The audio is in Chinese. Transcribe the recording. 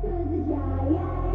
个子娇艳